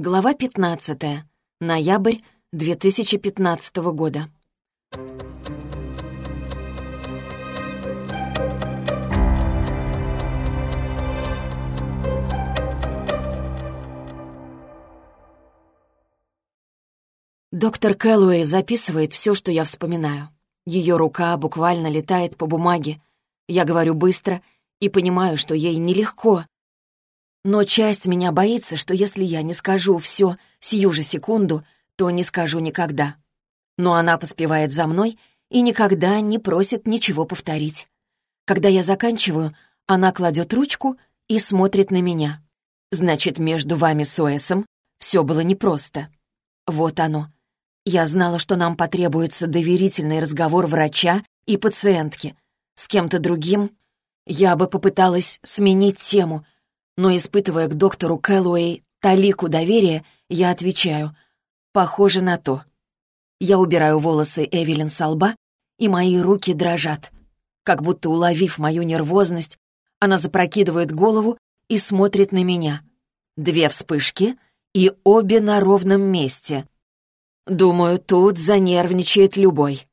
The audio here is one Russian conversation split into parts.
Глава 15. Ноябрь 2015 года. Доктор Кэллоуэй записывает все, что я вспоминаю. Ее рука буквально летает по бумаге. Я говорю быстро и понимаю, что ей нелегко, но часть меня боится, что если я не скажу все сию же секунду, то не скажу никогда. Но она поспевает за мной и никогда не просит ничего повторить. Когда я заканчиваю, она кладет ручку и смотрит на меня. Значит, между вами с Оэсом все было непросто. Вот оно. Я знала, что нам потребуется доверительный разговор врача и пациентки. С кем-то другим я бы попыталась сменить тему — но, испытывая к доктору Кэллоуэй талику доверия, я отвечаю «Похоже на то». Я убираю волосы Эвелин со лба, и мои руки дрожат. Как будто уловив мою нервозность, она запрокидывает голову и смотрит на меня. Две вспышки и обе на ровном месте. Думаю, тут занервничает любой.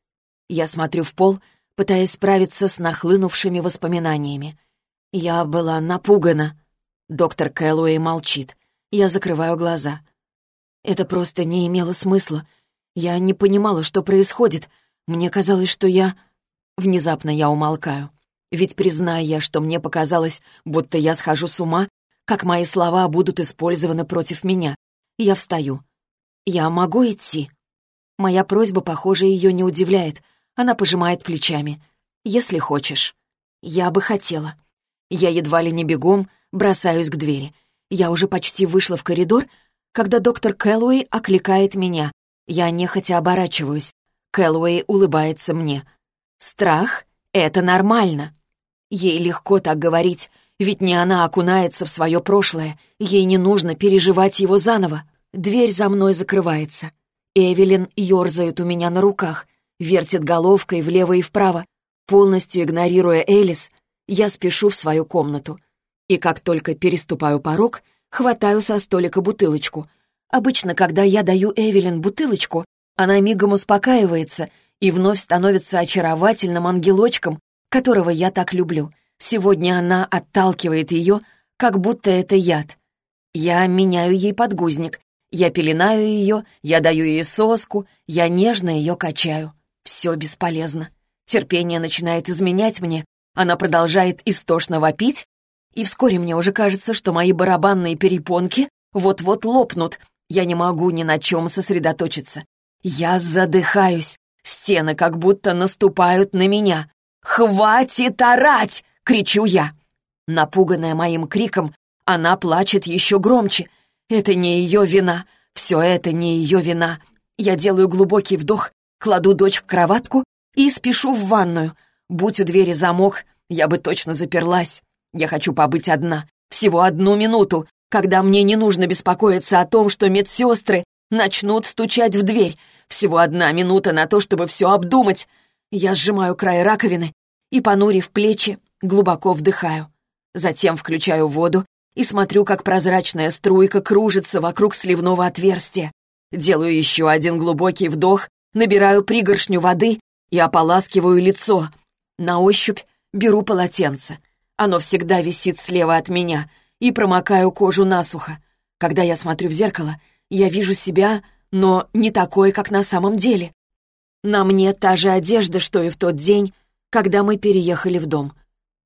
Я смотрю в пол, пытаясь справиться с нахлынувшими воспоминаниями. Я была напугана. Доктор Кэллоуэй молчит. Я закрываю глаза. Это просто не имело смысла. Я не понимала, что происходит. Мне казалось, что я... Внезапно я умолкаю. Ведь признаю я, что мне показалось, будто я схожу с ума, как мои слова будут использованы против меня. Я встаю. «Я могу идти?» Моя просьба, похоже, ее не удивляет. Она пожимает плечами. «Если хочешь». «Я бы хотела». Я едва ли не бегом, Бросаюсь к двери. Я уже почти вышла в коридор, когда доктор Кэллоуэй окликает меня. Я нехотя оборачиваюсь. Кэллоуэй улыбается мне. «Страх — это нормально». Ей легко так говорить, ведь не она окунается в свое прошлое. Ей не нужно переживать его заново. Дверь за мной закрывается. Эвелин ерзает у меня на руках, вертит головкой влево и вправо. Полностью игнорируя Элис, я спешу в свою комнату. И как только переступаю порог, хватаю со столика бутылочку. Обычно, когда я даю Эвелин бутылочку, она мигом успокаивается и вновь становится очаровательным ангелочком, которого я так люблю. Сегодня она отталкивает ее, как будто это яд. Я меняю ей подгузник, я пеленаю ее, я даю ей соску, я нежно ее качаю. Все бесполезно. Терпение начинает изменять мне, она продолжает истошно вопить, и вскоре мне уже кажется, что мои барабанные перепонки вот-вот лопнут. Я не могу ни на чем сосредоточиться. Я задыхаюсь. Стены как будто наступают на меня. «Хватит орать!» — кричу я. Напуганная моим криком, она плачет еще громче. Это не ее вина. Все это не ее вина. Я делаю глубокий вдох, кладу дочь в кроватку и спешу в ванную. Будь у двери замок, я бы точно заперлась. Я хочу побыть одна, всего одну минуту, когда мне не нужно беспокоиться о том, что медсестры начнут стучать в дверь. Всего одна минута на то, чтобы все обдумать. Я сжимаю край раковины и, понурив плечи, глубоко вдыхаю. Затем включаю воду и смотрю, как прозрачная струйка кружится вокруг сливного отверстия. Делаю еще один глубокий вдох, набираю пригоршню воды и ополаскиваю лицо. На ощупь беру полотенце. Оно всегда висит слева от меня, и промокаю кожу насухо. Когда я смотрю в зеркало, я вижу себя, но не такой, как на самом деле. На мне та же одежда, что и в тот день, когда мы переехали в дом.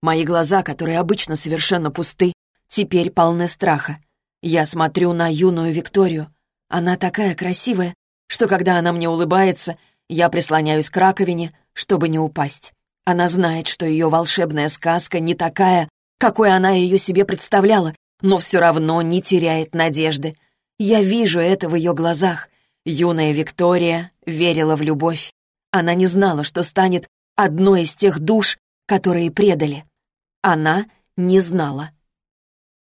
Мои глаза, которые обычно совершенно пусты, теперь полны страха. Я смотрю на юную Викторию. Она такая красивая, что когда она мне улыбается, я прислоняюсь к раковине, чтобы не упасть. Она знает, что ее волшебная сказка не такая, какой она ее себе представляла, но все равно не теряет надежды. Я вижу это в ее глазах. Юная Виктория верила в любовь. Она не знала, что станет одной из тех душ, которые предали. Она не знала.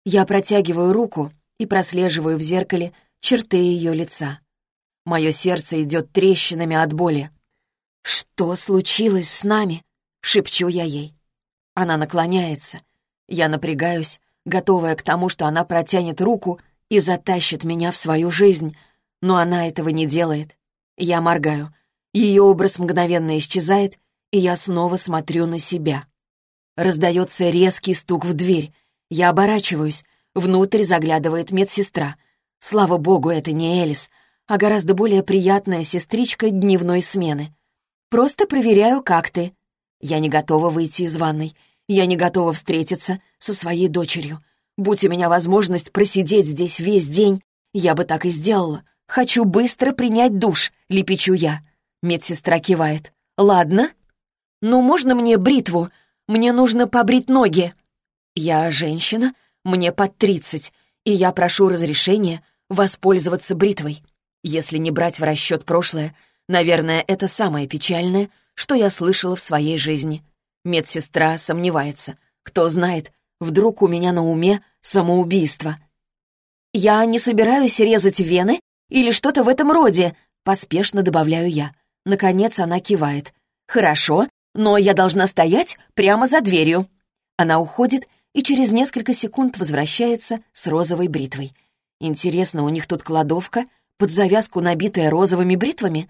Я протягиваю руку и прослеживаю в зеркале черты ее лица. Мое сердце идет трещинами от боли. Что случилось с нами? Шепчу я ей. Она наклоняется. Я напрягаюсь, готовая к тому, что она протянет руку и затащит меня в свою жизнь, но она этого не делает. Я моргаю. Ее образ мгновенно исчезает, и я снова смотрю на себя. Раздается резкий стук в дверь. Я оборачиваюсь. Внутрь заглядывает медсестра. Слава богу, это не Элис, а гораздо более приятная сестричка дневной смены. «Просто проверяю, как ты». Я не готова выйти из ванной. Я не готова встретиться со своей дочерью. Будь у меня возможность просидеть здесь весь день, я бы так и сделала. Хочу быстро принять душ, лепечу я. Медсестра кивает. «Ладно. Ну, можно мне бритву? Мне нужно побрить ноги». Я женщина, мне под тридцать, и я прошу разрешения воспользоваться бритвой. Если не брать в расчет прошлое, наверное, это самое печальное, что я слышала в своей жизни. Медсестра сомневается. Кто знает, вдруг у меня на уме самоубийство. «Я не собираюсь резать вены или что-то в этом роде», поспешно добавляю я. Наконец она кивает. «Хорошо, но я должна стоять прямо за дверью». Она уходит и через несколько секунд возвращается с розовой бритвой. Интересно, у них тут кладовка, под завязку набитая розовыми бритвами?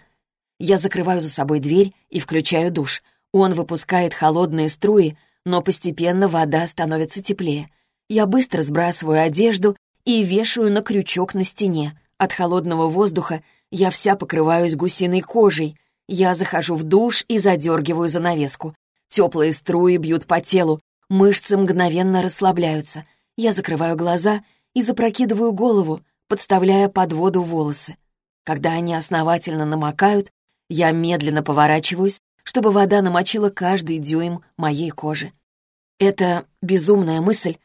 Я закрываю за собой дверь и включаю душ. Он выпускает холодные струи, но постепенно вода становится теплее. Я быстро сбрасываю одежду и вешаю на крючок на стене. От холодного воздуха я вся покрываюсь гусиной кожей. Я захожу в душ и задергиваю занавеску. Теплые струи бьют по телу, мышцы мгновенно расслабляются. Я закрываю глаза и запрокидываю голову, подставляя под воду волосы. Когда они основательно намокают, я медленно поворачиваюсь, чтобы вода намочила каждый дюйм моей кожи. Это безумная мысль,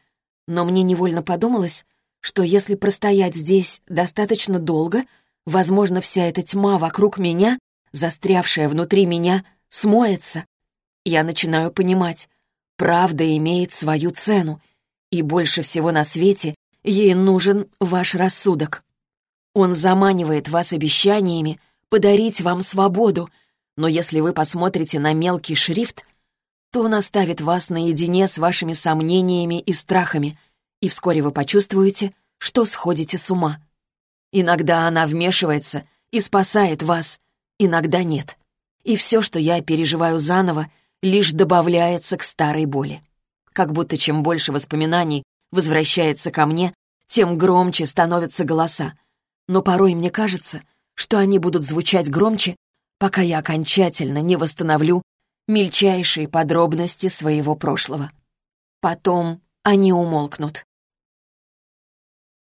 но мне невольно подумалось, что если простоять здесь достаточно долго, возможно, вся эта тьма вокруг меня, застрявшая внутри меня, смоется. Я начинаю понимать, правда имеет свою цену, и больше всего на свете ей нужен ваш рассудок. Он заманивает вас обещаниями подарить вам свободу, но если вы посмотрите на мелкий шрифт, то он оставит вас наедине с вашими сомнениями и страхами, и вскоре вы почувствуете, что сходите с ума. Иногда она вмешивается и спасает вас, иногда нет. И все, что я переживаю заново, лишь добавляется к старой боли. Как будто чем больше воспоминаний возвращается ко мне, тем громче становятся голоса. Но порой мне кажется, что они будут звучать громче, пока я окончательно не восстановлю мельчайшие подробности своего прошлого. Потом они умолкнут.